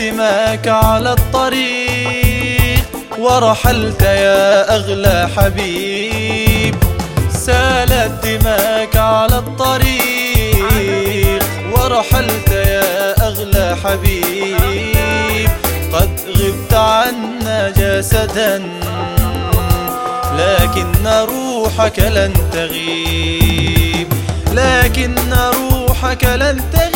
دماك على الطريق ورحلت يا أغلى حبيب. سالت دماك على الطريق ورحلت يا أغلى حبيب. قد غبت عنا جسدا لكن روحك لن تغيب. لكن روحك لن تغيب.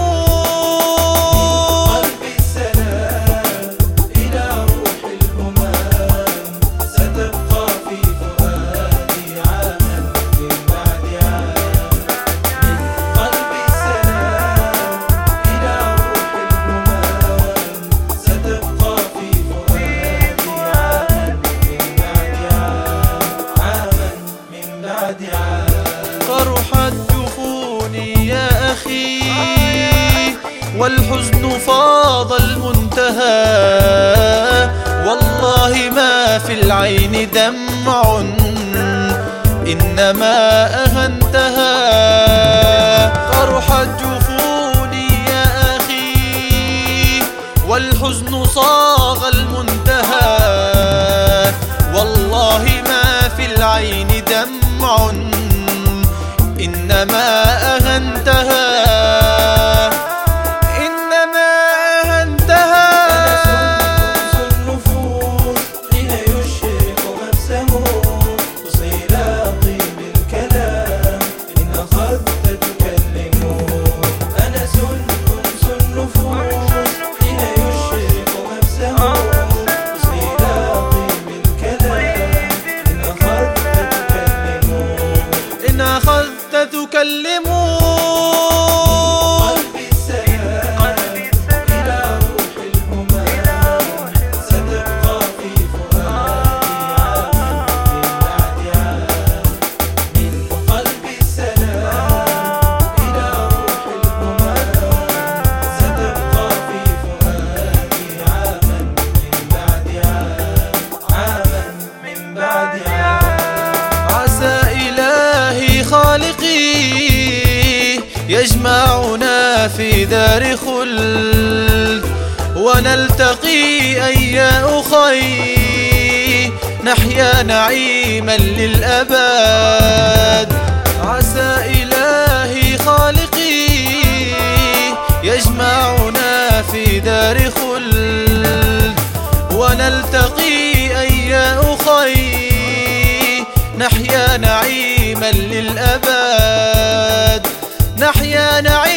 والحزن فاض المنتهى. والله ما في العين دمع إنما أهنتها فرحت جفوني يا أخي. والحزن صاغ المنتهى. والله ما في العين دمع إنما Temos يجمعنا في دار خلد ونلتقي أي أخي نحيا نعيما للأبد. عسى إلهي خالقي يجمعنا في دار خلد ونلتقي أي أخي نحيا نعيما للأبد. نحيا نعيش